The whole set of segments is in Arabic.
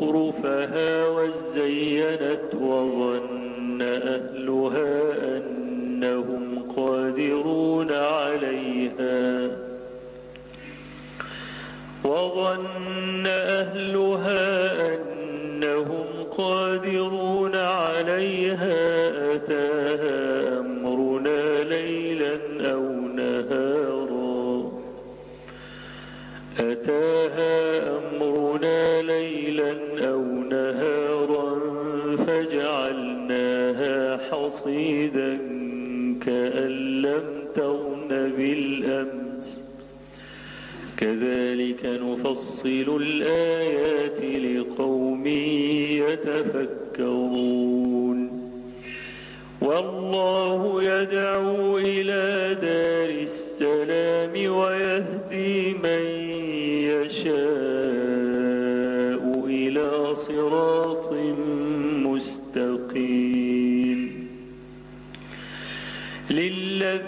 زخرفها وزينت وظن أهلها أنهم قادرون عليها. وظن أهلها أنهم قادرون عليها. أتاها بالأمس. كذلك نفصل الآيات لقوم يتفكرون. والله يدعو إلى دار السلام ويهدي من يشاء إلى صراط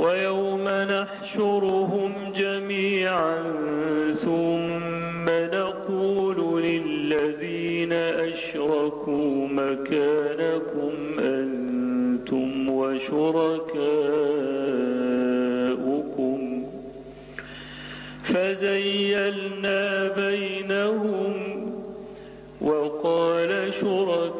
ويوم نحشرهم جميعا ثم نقول للذين أشركوا مكانكم أنتم وشركاؤكم. فزيلنا بينهم وقال شركاؤهم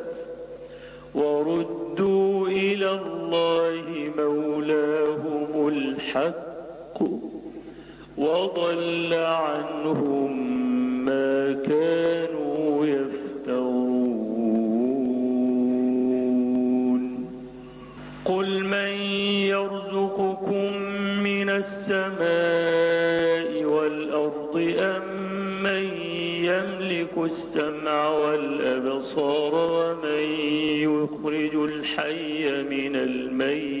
الحق وضل عنهم ما كانوا يفترون. قل من يرزقكم من السماء والأرض أم من يملك السمع والأبصار ومن يخرج الحي من الميت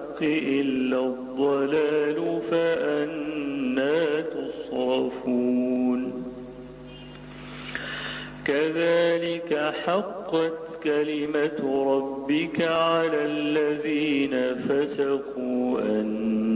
إلا الضلال فأنا تصرفون. كذلك حقت كلمة ربك على الذين فسقوا أن